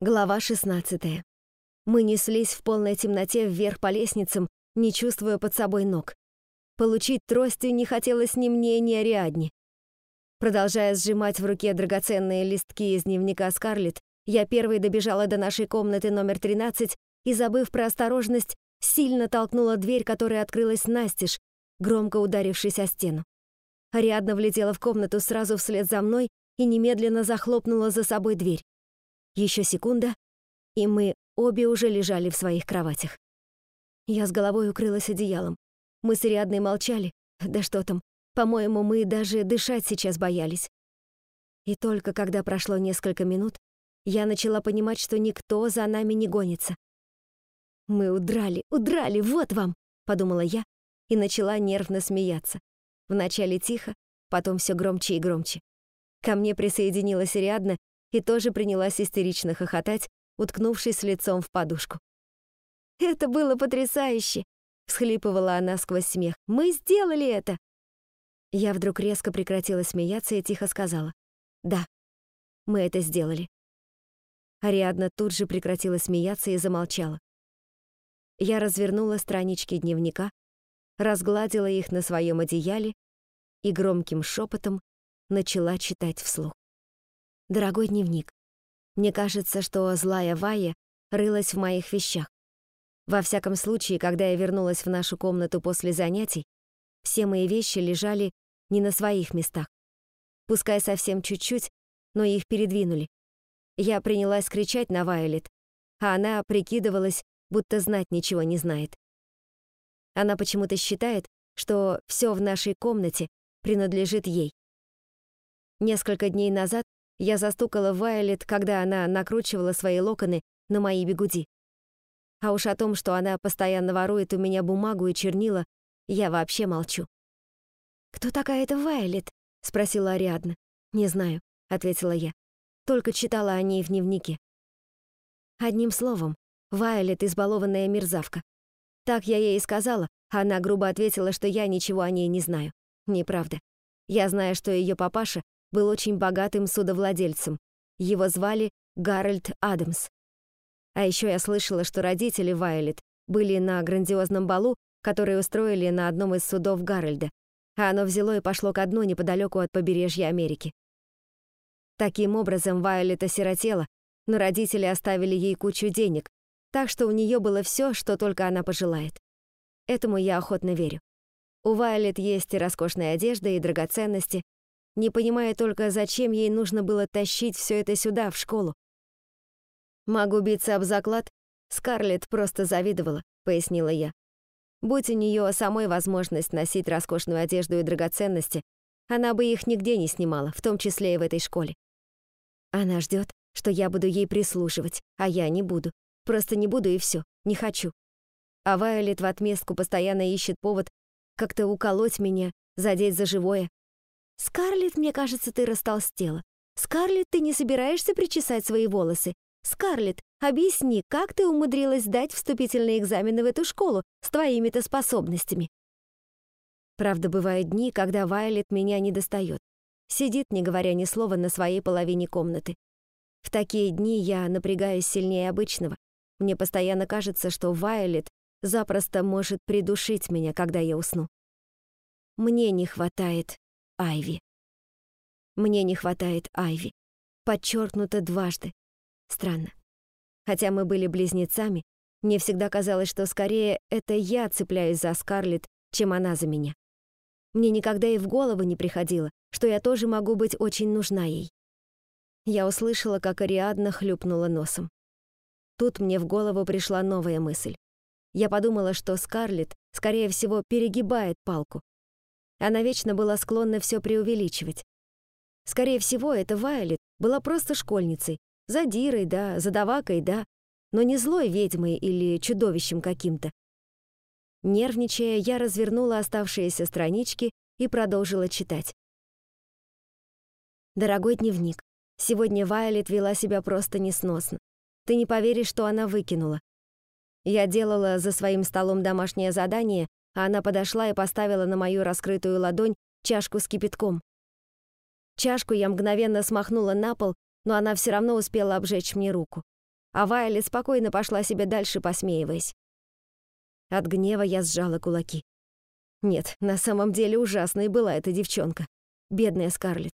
Глава 16. Мы неслись в полной темноте вверх по лестницам, не чувствуя под собой ног. Получить трости не хотелось ни мне, ни Ариадне. Продолжая сжимать в руке драгоценные листки из дневника Скарлетт, я первой добежала до нашей комнаты номер 13 и, забыв про осторожность, сильно толкнула дверь, которая открылась настежь, громко ударившись о стену. Ариадна влетела в комнату сразу вслед за мной и немедленно захлопнула за собой дверь. Еще секунда, и мы обе уже лежали в своих кроватях. Я с головой укрылась одеялом. Мы с Ариадной молчали. Да что там, по-моему, мы даже дышать сейчас боялись. И только когда прошло несколько минут, я начала понимать, что никто за нами не гонится. «Мы удрали, удрали, вот вам!» — подумала я и начала нервно смеяться. Вначале тихо, потом все громче и громче. Ко мне присоединилась Ариадна и тоже принялась истерично хохотать, уткнувшись лицом в подушку. «Это было потрясающе!» — всхлипывала она сквозь смех. «Мы сделали это!» Я вдруг резко прекратила смеяться и тихо сказала. «Да, мы это сделали». Ариадна тут же прекратила смеяться и замолчала. Я развернула странички дневника, разгладила их на своем одеяле и громким шепотом начала читать вслух. Дорогой дневник, мне кажется, что злая Вая рылась в моих вещах. Во всяком случае, когда я вернулась в нашу комнату после занятий, все мои вещи лежали не на своих местах. Пускай совсем чуть-чуть, но их передвинули. Я принялась кричать на Вайолет, а она прикидывалась, будто знать ничего не знает. Она почему-то считает, что все в нашей комнате принадлежит ей. Несколько дней назад я застукала Вайолет, когда она накручивала свои локоны на мои бегуди. А уж о том, что она постоянно ворует у меня бумагу и чернила, я вообще молчу. «Кто такая эта Вайолет?» — спросила Ариадна. «Не знаю», — ответила я. «Только читала о ней в дневнике». Одним словом, Вайолет — избалованная мерзавка. Так я ей и сказала, она грубо ответила, что я ничего о ней не знаю. Неправда. Я знаю, что ее папаша был очень богатым судовладельцем. Его звали Гарольд Адамс. А еще я слышала, что родители Вайолет были на грандиозном балу, который устроили на одном из судов Гарольда, а оно взяло и пошло ко дну неподалеку от побережья Америки. Таким образом, Вайолет осиротела, но родители оставили ей кучу денег, так что у нее было все, что только она пожелает. Этому я охотно верю. У Вайолет есть и роскошная одежда, и драгоценности, не понимая только, зачем ей нужно было тащить все это сюда, в школу. «Могу биться об заклад, Скарлетт просто завидовала», — пояснила я. «Будь у нее самой возможность носить роскошную одежду и драгоценности, она бы их нигде не снимала, в том числе и в этой школе. Она ждет, что я буду ей прислушивать, а я не буду. Просто не буду и все, не хочу. А Вайолет в отместку постоянно ищет повод как-то уколоть меня, задеть за живое, «Скарлетт, мне кажется, ты растолстела. Скарлетт, ты не собираешься причесать свои волосы. Скарлетт, объясни, как ты умудрилась сдать вступительные экзамены в эту школу с твоими-то способностями?» Правда, бывают дни, когда Вайлет меня не достает. Сидит, не говоря ни слова, на своей половине комнаты. В такие дни я напрягаюсь сильнее обычного. Мне постоянно кажется, что Вайлет запросто может придушить меня, когда я усну. Мне не хватает Айви. Мне не хватает Айви. Подчеркнуто дважды. Странно. Хотя мы были близнецами, мне всегда казалось, что скорее это я цепляюсь за Скарлетт, чем она за меня. Мне никогда и в голову не приходило, что я тоже могу быть очень нужна ей. Я услышала, как Ариадна хлюпнула носом. Тут мне в голову пришла новая мысль. Я подумала, что Скарлетт, скорее всего, перегибает палку, она вечно была склонна все преувеличивать. Скорее всего, эта Вайолет была просто школьницей, задирой, да, задавакой, да, но не злой ведьмой или чудовищем каким-то. Нервничая, я развернула оставшиеся странички и продолжила читать. Дорогой дневник, сегодня Вайолет вела себя просто несносно. Ты не поверишь, что она выкинула. Я делала за своим столом домашнее задание она подошла и поставила на мою раскрытую ладонь чашку с кипятком. Чашку я мгновенно смахнула на пол, но она все равно успела обжечь мне руку. а Вайли спокойно пошла себе дальше, посмеиваясь. От гнева я сжала кулаки. Нет, на самом деле ужасной была эта девчонка. Бедная Скарлетт.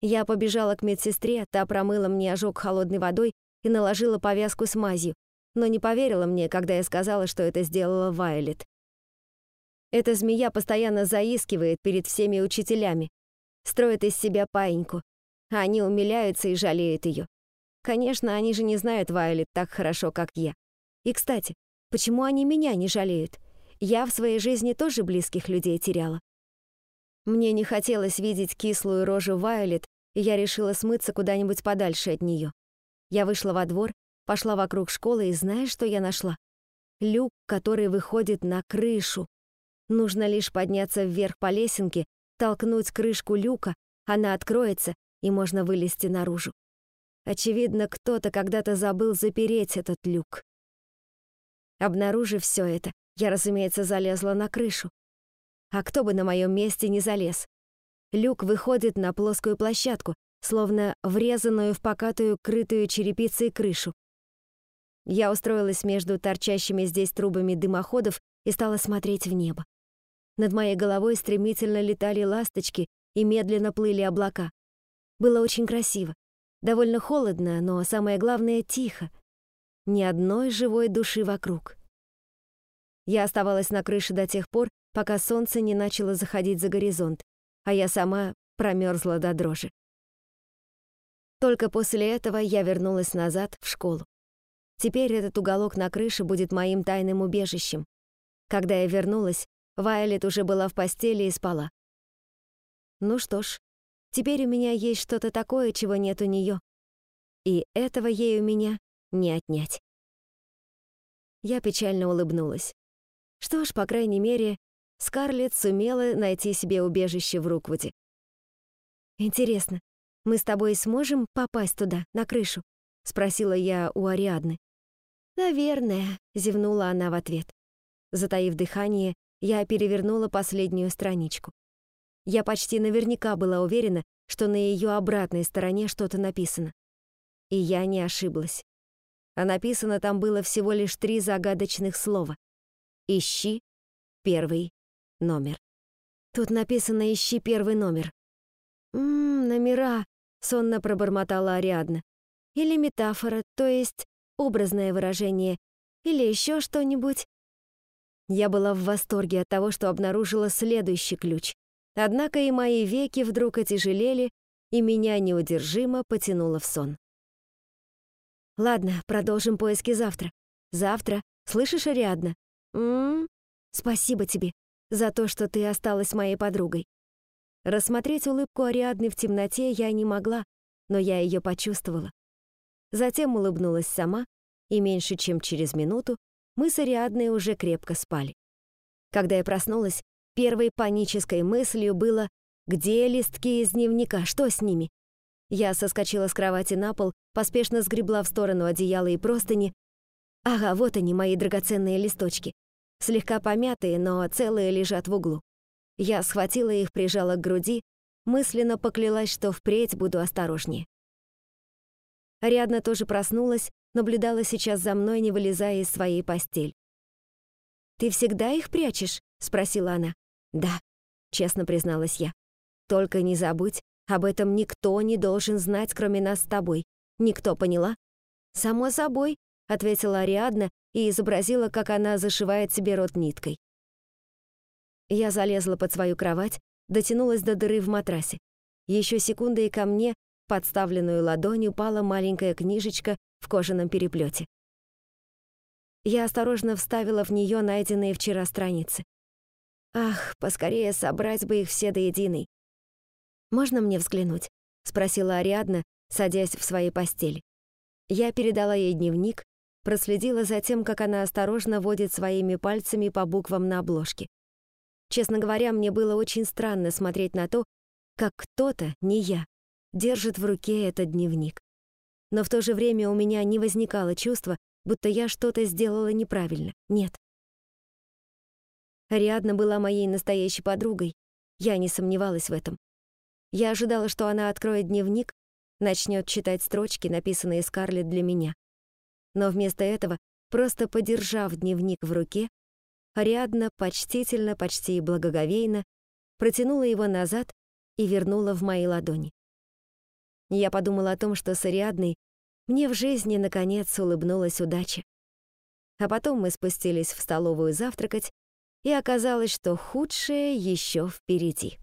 Я побежала к медсестре, та промыла мне ожог холодной водой и наложила повязку с мазью, но не поверила мне, когда я сказала, что это сделала Вайолет. Эта змея постоянно заискивает перед всеми учителями, строит из себя паиньку, а они умиляются и жалеют ее. Конечно, они же не знают Вайолет так хорошо, как я. И, кстати, почему они меня не жалеют? Я в своей жизни тоже близких людей теряла. Мне не хотелось видеть кислую рожу Вайолет, и я решила смыться куда-нибудь подальше от нее. Я вышла во двор, пошла вокруг школы и знаешь, что я нашла? Люк, который выходит на крышу. Нужно лишь подняться вверх по лесенке, толкнуть крышку люка, она откроется, и можно вылезти наружу. Очевидно, кто-то когда-то забыл запереть этот люк. Обнаружив все это, я, разумеется, залезла на крышу. А кто бы на моем месте не залез? Люк выходит на плоскую площадку, словно врезанную в покатую, крытую черепицей крышу. Я устроилась между торчащими здесь трубами дымоходов и стала смотреть в небо. Над моей головой стремительно летали ласточки и медленно плыли облака. Было очень красиво. Довольно холодно, но самое главное — тихо. Ни одной живой души вокруг. Я оставалась на крыше до тех пор, пока солнце не начало заходить за горизонт, а я сама промерзла до дрожи. Только после этого я вернулась назад в школу. Теперь этот уголок на крыше будет моим тайным убежищем. Когда я вернулась, Вайолет уже была в постели и спала. Ну что ж, теперь у меня есть что-то такое, чего нет у нее. И этого ей у меня не отнять. Я печально улыбнулась. Что ж, по крайней мере, Скарлетт сумела найти себе убежище в Руквуде. «Интересно, мы с тобой сможем попасть туда, на крышу?» — спросила я у Ариадны. «Наверное», — зевнула она в ответ. Затаив дыхание, я перевернула последнюю страничку. Я почти наверняка была уверена, что на ее обратной стороне что-то написано. И я не ошиблась. А написано там было всего лишь три загадочных слова. «Ищи первый номер». Тут написано «Ищи первый номер». «Ммм, номера», — сонно пробормотала Ариадна. «Или метафора, то есть образное выражение, или еще что-нибудь. Я была в восторге от того, что обнаружила следующий ключ. Однако и мои веки вдруг отяжелели, и меня неудержимо потянуло в сон. Ладно, продолжим поиски завтра. Завтра. Слышишь, Ариадна? М, спасибо тебе за то, что ты осталась моей подругой. Рассмотреть улыбку Ариадны в темноте я не могла, но я ее почувствовала. Затем улыбнулась сама, и меньше чем через минуту мы с Ариадной уже крепко спали. Когда я проснулась, первой панической мыслью было «Где листки из дневника? Что с ними?» Я соскочила с кровати на пол, поспешно сгребла в сторону одеяла и простыни. Ага, вот они, мои драгоценные листочки. Слегка помятые, но целые лежат в углу. Я схватила их, прижала к груди, мысленно поклялась, что впредь буду осторожнее. Ариадна тоже проснулась, наблюдала сейчас за мной, не вылезая из своей постели. «Ты всегда их прячешь?» — спросила она. «Да», — честно призналась я. «Только не забудь, об этом никто не должен знать, кроме нас с тобой. Никто, поняла?» «Само собой», — ответила Ариадна и изобразила, как она зашивает себе рот ниткой. Я залезла под свою кровать, дотянулась до дыры в матрасе. Еще секунда, и ко мне, подставленную ладонь, упала маленькая книжечка в кожаном переплете. Я осторожно вставила в нее найденные вчера страницы. Ах, поскорее собрать бы их все до единой. «Можно мне взглянуть?» — спросила Ариадна, садясь в своей постели. Я передала ей дневник, проследила за тем, как она осторожно водит своими пальцами по буквам на обложке. Честно говоря, мне было очень странно смотреть на то, как кто-то, не я, держит в руке этот дневник но в то же время у меня не возникало чувства, будто я что-то сделала неправильно. Нет. Ариадна была моей настоящей подругой. Я не сомневалась в этом. Я ожидала, что она откроет дневник, начнет читать строчки, написанные Скарлетт для меня. Но вместо этого, просто подержав дневник в руке, Ариадна почтительно, почти благоговейно протянула его назад и вернула в мои ладони. Я подумала о том, что с Ариадной мне в жизни наконец улыбнулась удача. А потом мы спустились в столовую завтракать, и оказалось, что худшее еще впереди.